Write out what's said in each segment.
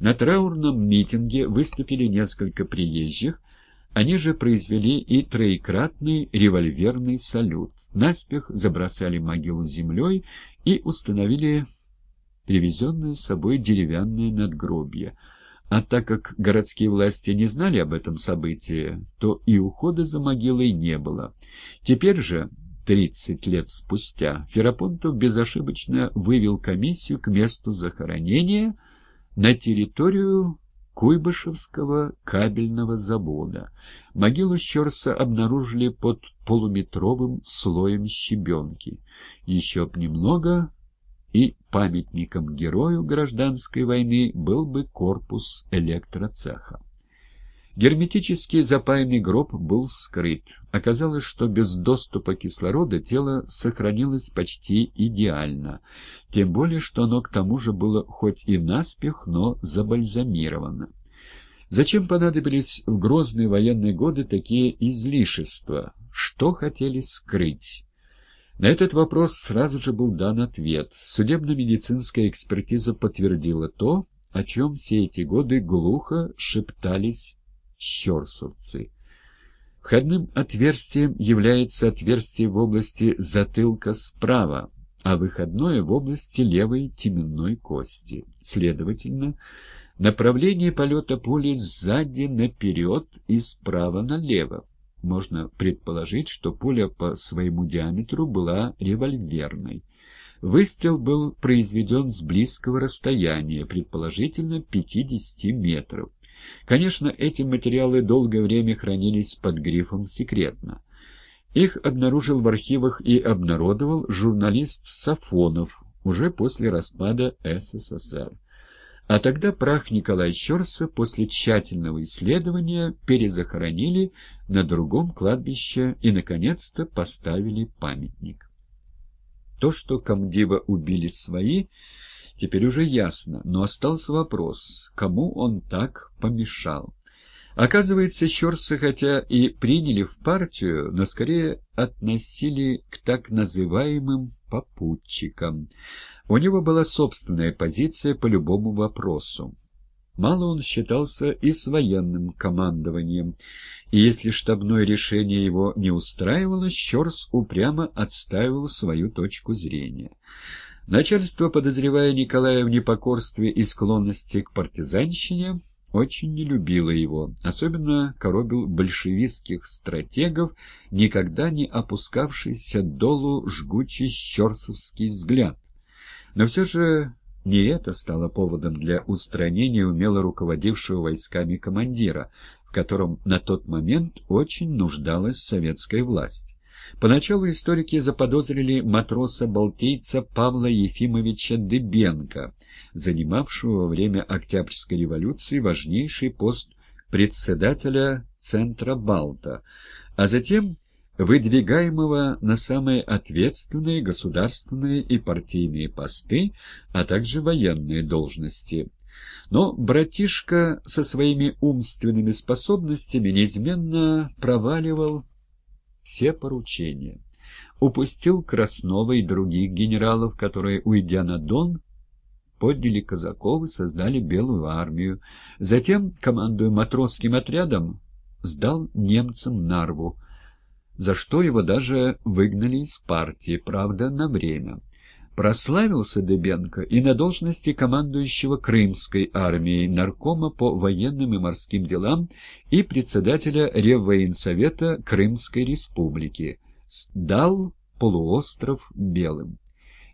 На траурном митинге выступили несколько приезжих, они же произвели и троекратный револьверный салют. Наспех забросали могилу землей и установили привезенное с собой деревянное надгробие. А так как городские власти не знали об этом событии, то и ухода за могилой не было. Теперь же, тридцать лет спустя, Ферапонтов безошибочно вывел комиссию к месту захоронения на территорию Куйбышевского кабельного завода. Могилу Щерса обнаружили под полуметровым слоем щебенки. Еще б немного и памятником герою гражданской войны был бы корпус электроцеха. Герметически запаянный гроб был скрыт. Оказалось, что без доступа кислорода тело сохранилось почти идеально, тем более, что оно к тому же было хоть и наспех, но забальзамировано. Зачем понадобились в грозные военные годы такие излишества? Что хотели скрыть? На этот вопрос сразу же был дан ответ. Судебно-медицинская экспертиза подтвердила то, о чем все эти годы глухо шептались щерсовцы. Входным отверстием является отверстие в области затылка справа, а выходное в области левой теменной кости. Следовательно, направление полета пули сзади наперед и справа налево. Можно предположить, что пуля по своему диаметру была револьверной. Выстрел был произведен с близкого расстояния, предположительно 50 метров. Конечно, эти материалы долгое время хранились под грифом «секретно». Их обнаружил в архивах и обнародовал журналист Сафонов уже после распада СССР. А тогда прах Николая Щерса после тщательного исследования перезахоронили на другом кладбище и, наконец-то, поставили памятник. То, что комдива убили свои, теперь уже ясно, но остался вопрос, кому он так помешал. Оказывается, Щерса хотя и приняли в партию, но скорее относили к так называемым попутчикам. У него была собственная позиция по любому вопросу. Мало он считался и с военным командованием, и если штабное решение его не устраивало, Щерс упрямо отстаивал свою точку зрения. Начальство, подозревая Николая в непокорстве и склонности к партизанщине, очень не любила его, особенно коробил большевистских стратегов, никогда не опускавшийся долу жгучий щерсовский взгляд. Но все же не это стало поводом для устранения умело руководившего войсками командира, в котором на тот момент очень нуждалась советская власть. Поначалу историки заподозрили матроса-балтийца Павла Ефимовича Дыбенко, занимавшего во время Октябрьской революции важнейший пост председателя Центра Балта, а затем выдвигаемого на самые ответственные государственные и партийные посты, а также военные должности. Но братишка со своими умственными способностями неизменно проваливал все поручения. Упустил Краснова и других генералов, которые, уйдя на Дон, подняли казаков и создали Белую армию. Затем, командуя матросским отрядом, сдал немцам Нарву, за что его даже выгнали из партии, правда, на время. Прославился Дебенко и на должности командующего Крымской армией, наркома по военным и морским делам и председателя Реввоенсовета Крымской республики. Дал полуостров белым.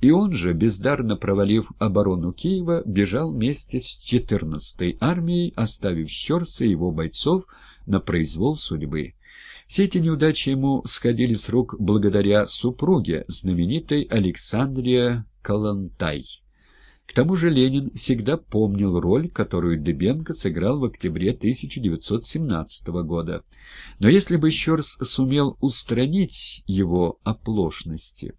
И он же, бездарно провалив оборону Киева, бежал вместе с 14-й армией, оставив Щерса и его бойцов на произвол судьбы. Все эти неудачи ему сходили с рук благодаря супруге, знаменитой Александре Калантай. К тому же Ленин всегда помнил роль, которую Дебенко сыграл в октябре 1917 года. Но если бы Щерс сумел устранить его оплошности,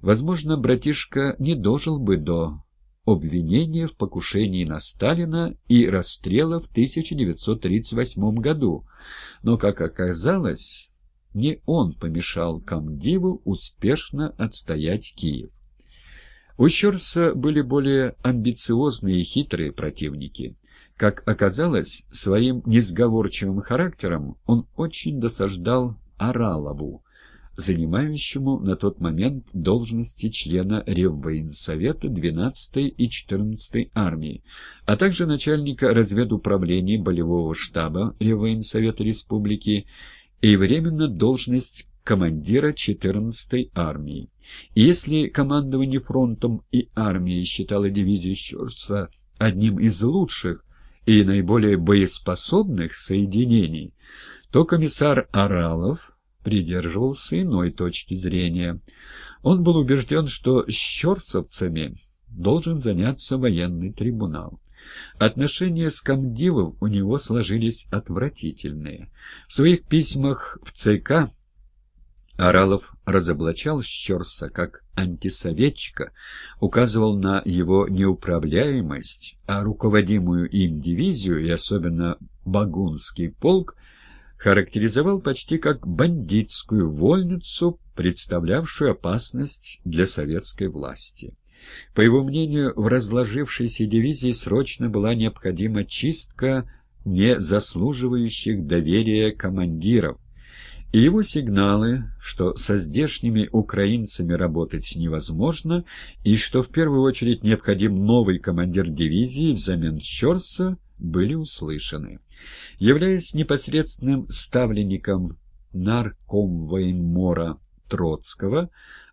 возможно, братишка не дожил бы до обвинения в покушении на Сталина и расстрела в 1938 году. Но, как оказалось, не он помешал Камдиву успешно отстоять Киев. У Щерса были более амбициозные и хитрые противники – Как оказалось, своим несговорчивым характером он очень досаждал Аралову, занимающему на тот момент должности члена Реввоенсовета 12-й и 14-й армии, а также начальника разведуправления болевого штаба Реввоенсовета Республики и временно должность командира 14-й армии. И если командование фронтом и армией считало дивизию Щорса одним из лучших и наиболее боеспособных соединений, то комиссар Аралов придерживался иной точки зрения. Он был убежден, что с щорцевцами должен заняться военный трибунал. Отношения с комдивом у него сложились отвратительные. В своих письмах в ЦК Аралов разоблачал Щерса как антисоветчика, указывал на его неуправляемость, а руководимую им дивизию и особенно Багунский полк характеризовал почти как бандитскую вольницу, представлявшую опасность для советской власти. По его мнению, в разложившейся дивизии срочно была необходима чистка не заслуживающих доверия командиров, и его сигналы, что со здешними украинцами работать невозможно, и что в первую очередь необходим новый командир дивизии взамен Щорса, были услышаны. Являясь непосредственным ставленником наркомвоенмора Троцкого,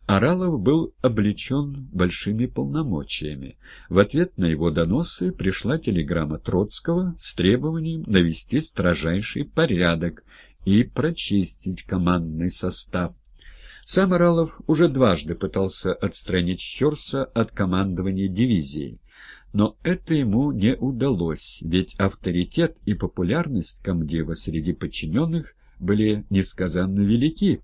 Аралов был облечен большими полномочиями. В ответ на его доносы пришла телеграмма Троцкого с требованием навести строжайший порядок и прочистить командный состав. Сам Аралов уже дважды пытался отстранить Щерса от командования дивизией. Но это ему не удалось, ведь авторитет и популярность комдива среди подчиненных были несказанно велики,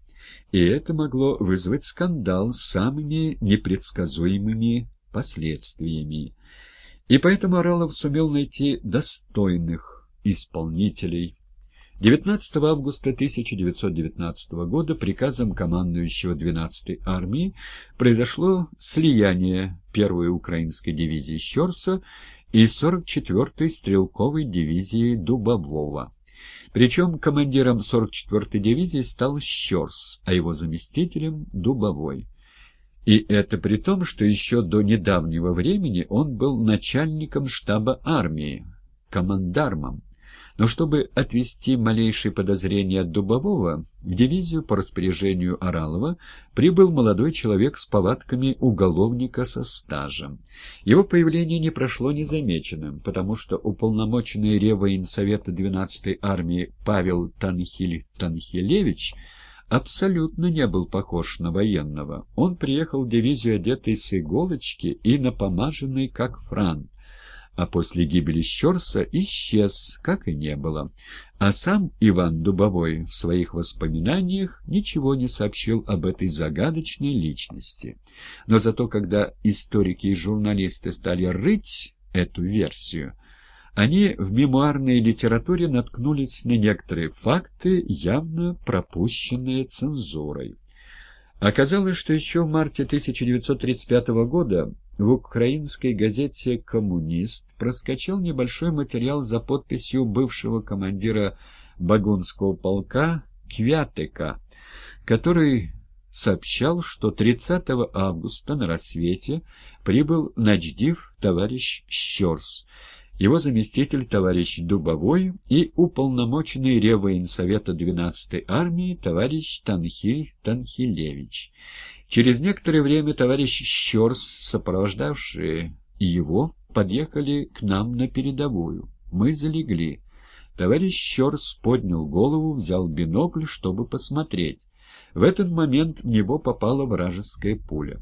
и это могло вызвать скандал с самыми непредсказуемыми последствиями. И поэтому Оралов сумел найти достойных исполнителей 19 августа 1919 года приказом командующего 12-й армии произошло слияние 1-й украинской дивизии Щорса и 44-й стрелковой дивизии Дубового. Причем командиром 44-й дивизии стал Щорс, а его заместителем – Дубовой. И это при том, что еще до недавнего времени он был начальником штаба армии, командармом. Но чтобы отвести малейшие подозрения от Дубового, в дивизию по распоряжению Оралова прибыл молодой человек с повадками уголовника со стажем. Его появление не прошло незамеченным, потому что уполномоченный Реввоенсовета 12-й армии Павел Танхиль Танхилевич абсолютно не был похож на военного. Он приехал в дивизию одетый с иголочки и напомаженный, как франк а после гибели Щерса исчез, как и не было. А сам Иван Дубовой в своих воспоминаниях ничего не сообщил об этой загадочной личности. Но зато, когда историки и журналисты стали рыть эту версию, они в мемуарной литературе наткнулись на некоторые факты, явно пропущенные цензурой. Оказалось, что еще в марте 1935 года в украинской газете «Коммунист» проскочил небольшой материал за подписью бывшего командира Багунского полка Квятыка, который сообщал, что 30 августа на рассвете прибыл Начдив товарищ Щерс, его заместитель товарищ Дубовой и уполномоченный Реввоенсовета 12-й армии товарищ Танхиль Танхилевич. Через некоторое время товарищ Щерс, сопровождавшие его, подъехали к нам на передовую. Мы залегли. Товарищ Щерс поднял голову, взял бинокль, чтобы посмотреть. В этот момент в него попала вражеская пуля.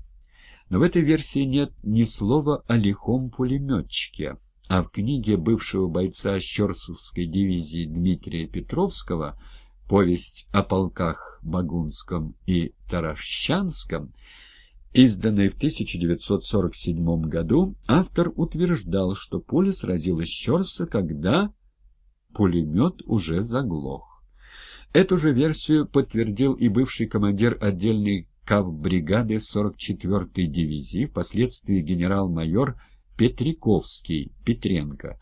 Но в этой версии нет ни слова о лихом пулеметчике, а в книге бывшего бойца Щерсовской дивизии Дмитрия Петровского повесть о полках Багунском и Таращанском, изданной в 1947 году, автор утверждал, что пуля сразила Щерса, когда пулемет уже заглох. Эту же версию подтвердил и бывший командир отдельной кавбригады 44-й дивизии, впоследствии генерал-майор Петриковский, Петренко,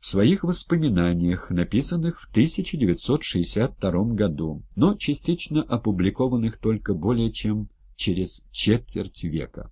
в своих воспоминаниях, написанных в 1962 году, но частично опубликованных только более чем через четверть века.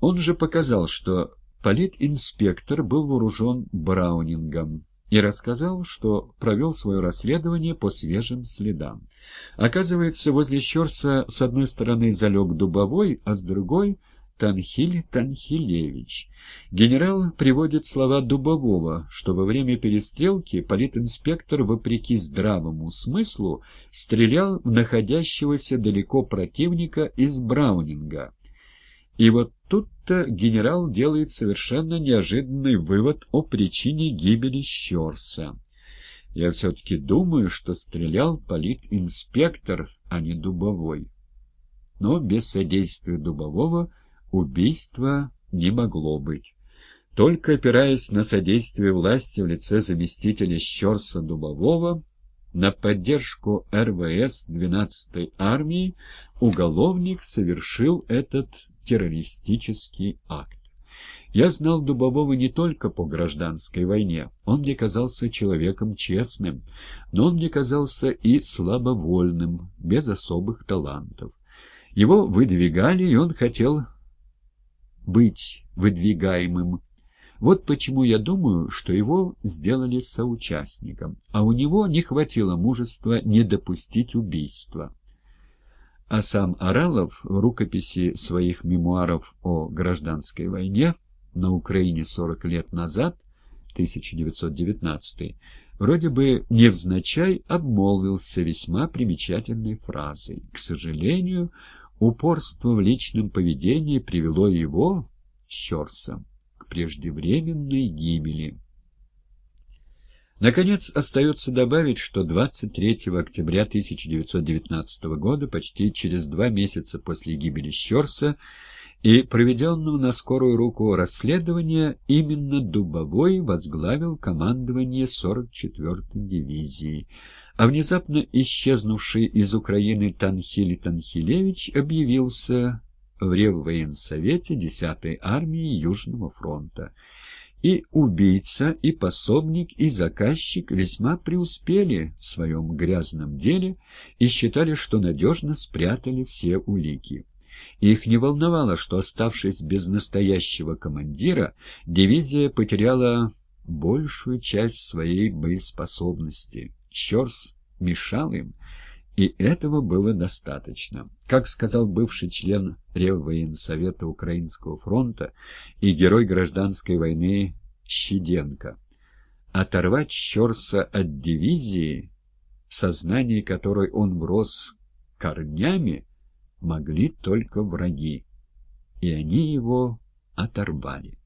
Он же показал, что политинспектор был вооружен Браунингом и рассказал, что провел свое расследование по свежим следам. Оказывается, возле Щерса с одной стороны залег Дубовой, а с другой — Танхиль Танхилевич. Генерал приводит слова Дубового, что во время перестрелки политинспектор, вопреки здравому смыслу, стрелял в находящегося далеко противника из Браунинга. И вот тут-то генерал делает совершенно неожиданный вывод о причине гибели Щерса. Я все-таки думаю, что стрелял политинспектор, а не Дубовой. Но без содействия Дубового убийства не могло быть. Только опираясь на содействие власти в лице заместителя Щерса Дубового, на поддержку РВС 12-й армии, уголовник совершил этот террористический акт. Я знал Дубового не только по гражданской войне. Он мне казался человеком честным, но он мне казался и слабовольным, без особых талантов. Его выдвигали, и он хотел быть выдвигаемым. Вот почему я думаю, что его сделали соучастником, а у него не хватило мужества не допустить убийства. А сам Оралов в рукописи своих мемуаров о гражданской войне на Украине 40 лет назад, 1919, вроде бы невзначай обмолвился весьма примечательной фразой. К сожалению, Упорство в личном поведении привело его, Щерса, к преждевременной гибели. Наконец, остается добавить, что 23 октября 1919 года, почти через два месяца после гибели Щерса, и проведенного на скорую руку расследования именно Дубовой возглавил командование 44-й дивизии, а внезапно исчезнувший из Украины Танхили Танхилевич объявился в Реввоенсовете 10-й армии Южного фронта. И убийца, и пособник, и заказчик весьма преуспели в своем грязном деле и считали, что надежно спрятали все улики. Их не волновало, что, оставшись без настоящего командира, дивизия потеряла большую часть своей боеспособности. Щерс мешал им, и этого было достаточно. Как сказал бывший член Реввоенсовета Украинского фронта и герой гражданской войны Щеденко, оторвать Щерса от дивизии, в сознании которой он врос корнями, могли только враги, и они его оторвали.